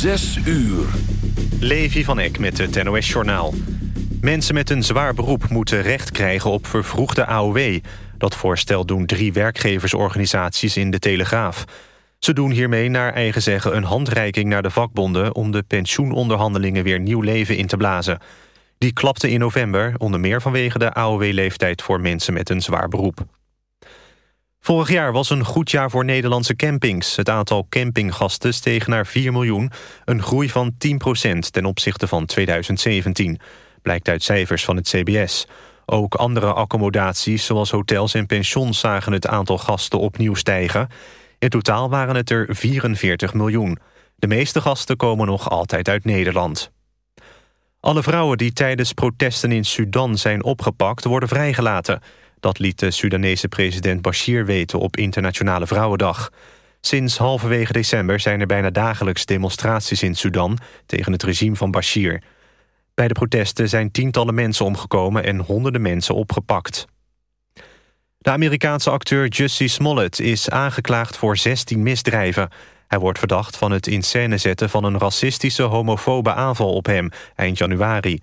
Zes uur. Levi van Eck met het NOS-journaal. Mensen met een zwaar beroep moeten recht krijgen op vervroegde AOW. Dat voorstel doen drie werkgeversorganisaties in De Telegraaf. Ze doen hiermee naar eigen zeggen een handreiking naar de vakbonden... om de pensioenonderhandelingen weer nieuw leven in te blazen. Die klapte in november, onder meer vanwege de AOW-leeftijd... voor mensen met een zwaar beroep. Vorig jaar was een goed jaar voor Nederlandse campings. Het aantal campinggasten steeg naar 4 miljoen, een groei van 10% ten opzichte van 2017. Blijkt uit cijfers van het CBS. Ook andere accommodaties, zoals hotels en pensions... zagen het aantal gasten opnieuw stijgen. In totaal waren het er 44 miljoen. De meeste gasten komen nog altijd uit Nederland. Alle vrouwen die tijdens protesten in Sudan zijn opgepakt... worden vrijgelaten... Dat liet de Sudanese president Bashir weten op Internationale Vrouwendag. Sinds halverwege december zijn er bijna dagelijks demonstraties in Sudan... tegen het regime van Bashir. Bij de protesten zijn tientallen mensen omgekomen en honderden mensen opgepakt. De Amerikaanse acteur Jussie Smollett is aangeklaagd voor 16 misdrijven. Hij wordt verdacht van het in scène zetten van een racistische homofobe aanval op hem eind januari.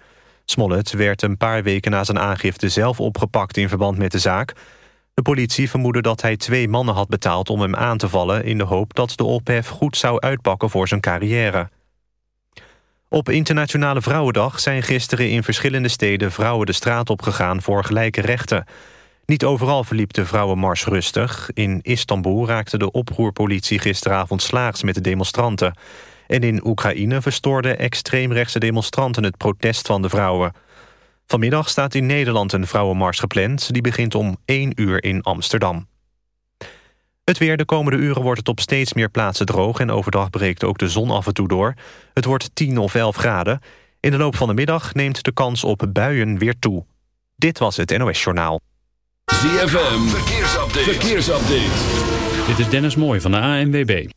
Smollett werd een paar weken na zijn aangifte zelf opgepakt in verband met de zaak. De politie vermoedde dat hij twee mannen had betaald om hem aan te vallen... in de hoop dat de ophef goed zou uitpakken voor zijn carrière. Op Internationale Vrouwendag zijn gisteren in verschillende steden... vrouwen de straat opgegaan voor gelijke rechten. Niet overal verliep de vrouwenmars rustig. In Istanbul raakte de oproerpolitie gisteravond slaags met de demonstranten. En in Oekraïne verstoorden extreemrechtse demonstranten het protest van de vrouwen. Vanmiddag staat in Nederland een vrouwenmars gepland. Die begint om 1 uur in Amsterdam. Het weer de komende uren wordt het op steeds meer plaatsen droog... en overdag breekt ook de zon af en toe door. Het wordt 10 of 11 graden. In de loop van de middag neemt de kans op buien weer toe. Dit was het NOS Journaal. ZFM, verkeersupdate. verkeersupdate. Dit is Dennis Mooij van de ANWB.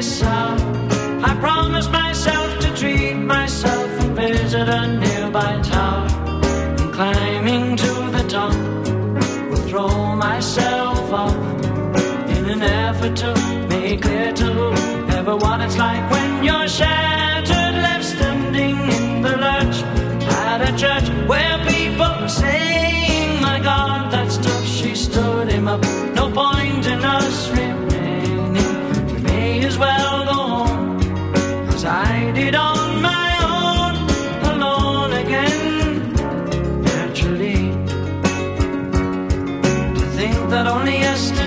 myself. I promised myself to treat myself and visit a nearby tower. And climbing to the top, will throw myself up in an effort to make clear to everyone it's like when you're sharing.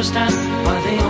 understand why they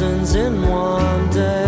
In one day.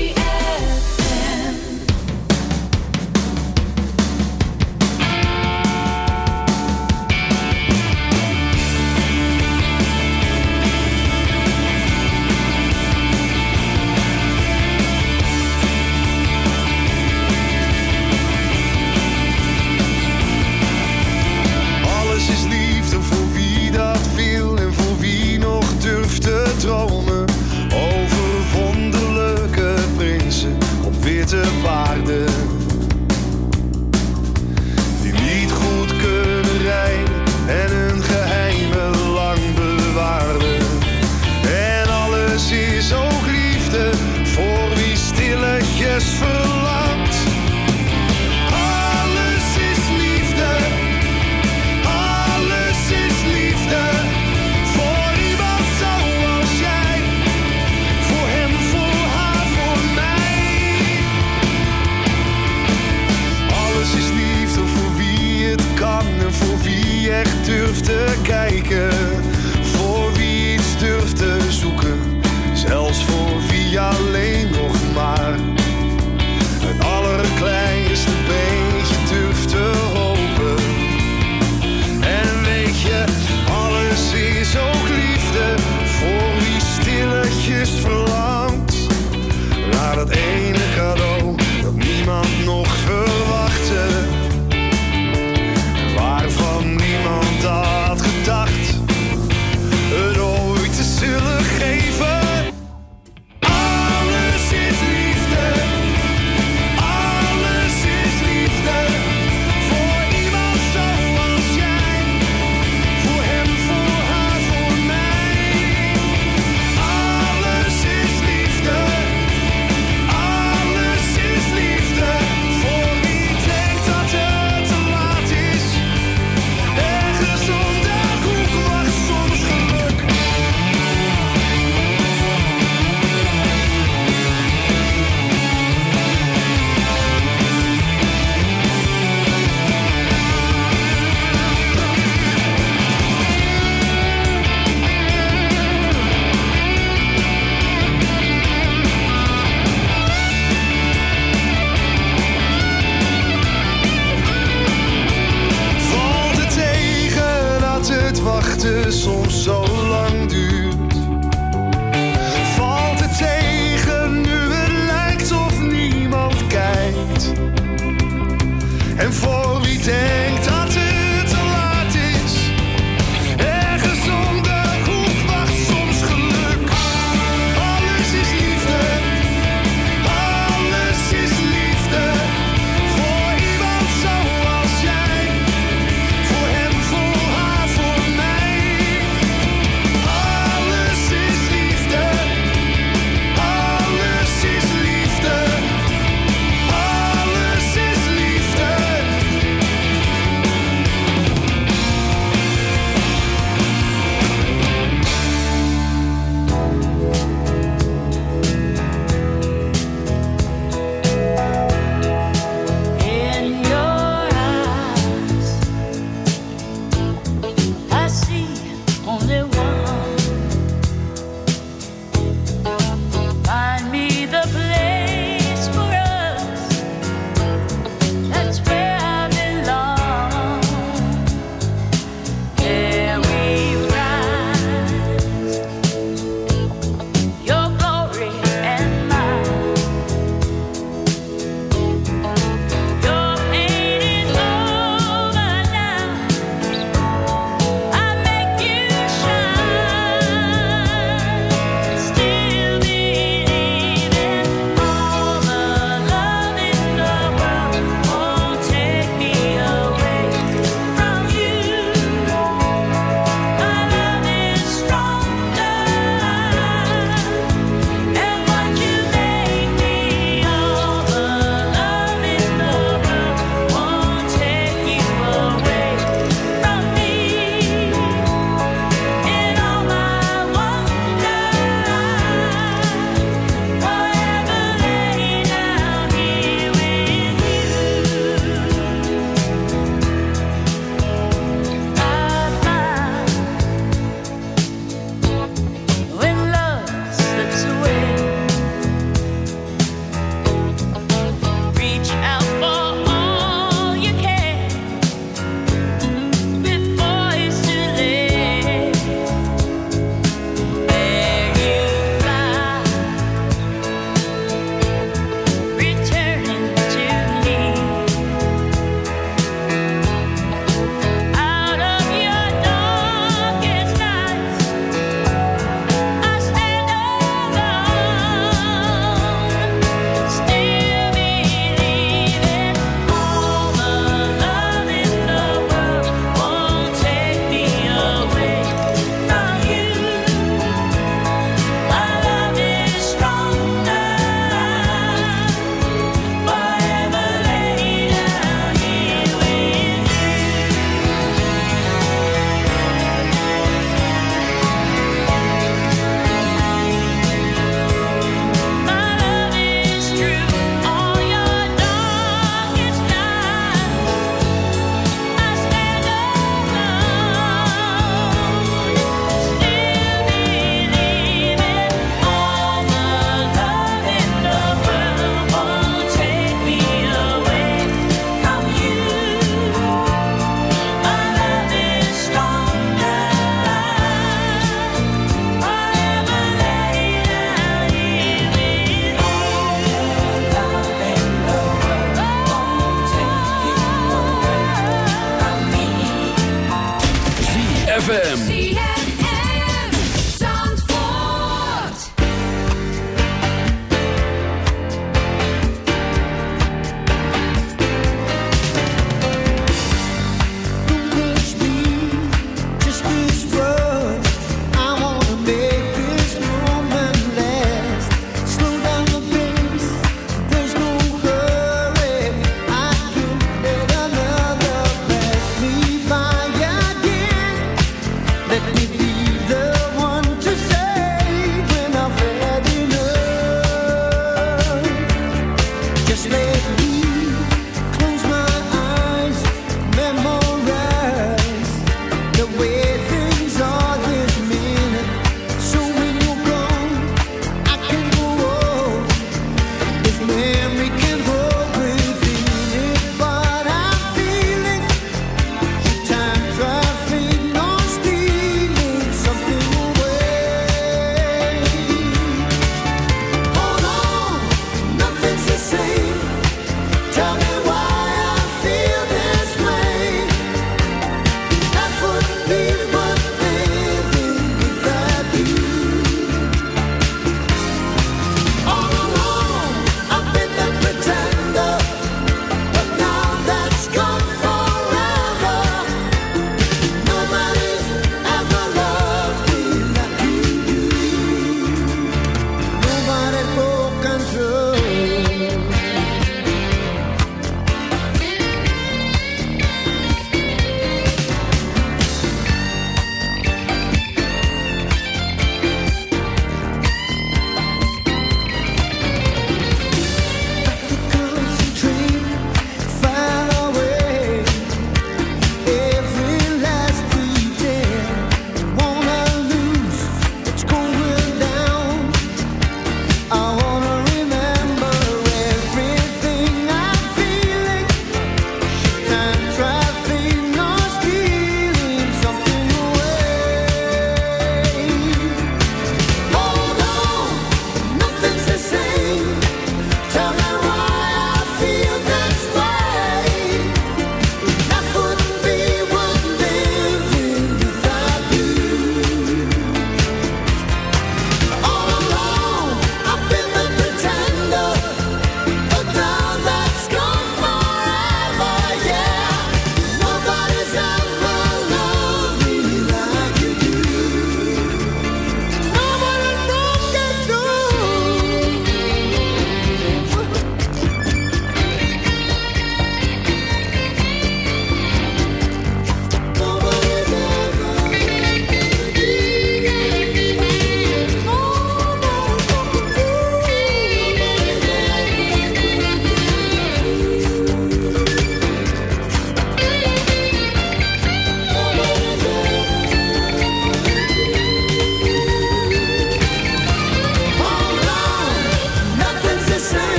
Is soms zo lang duur.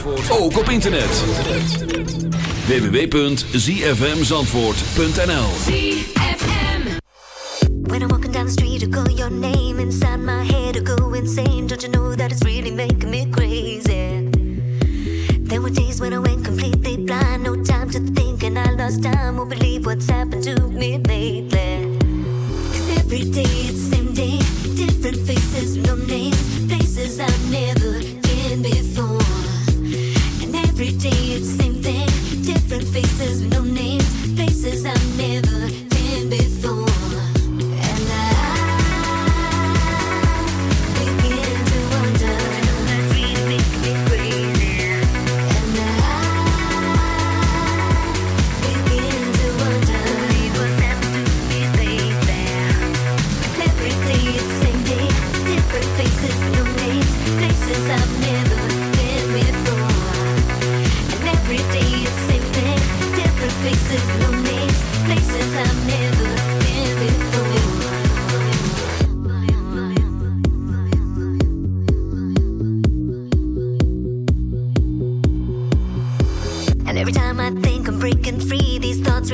Zandvoort, ook op internet. www.zfmzandvoort.nl When I'm walking down the street, I call your name inside my head, I go insane. Don't you know that it's really making me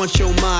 want your mind.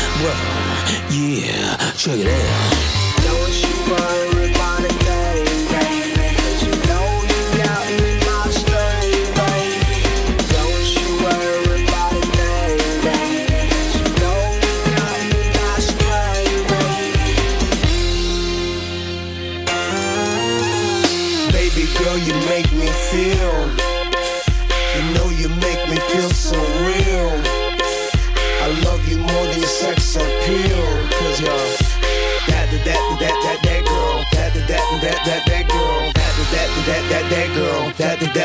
brother. Yeah, check it out. Don't you worry.